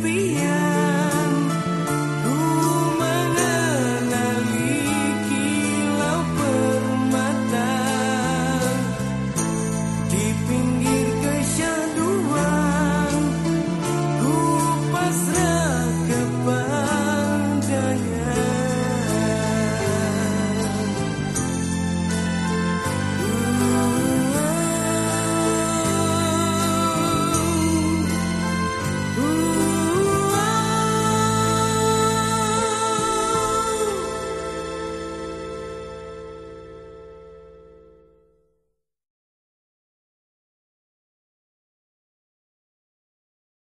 be here.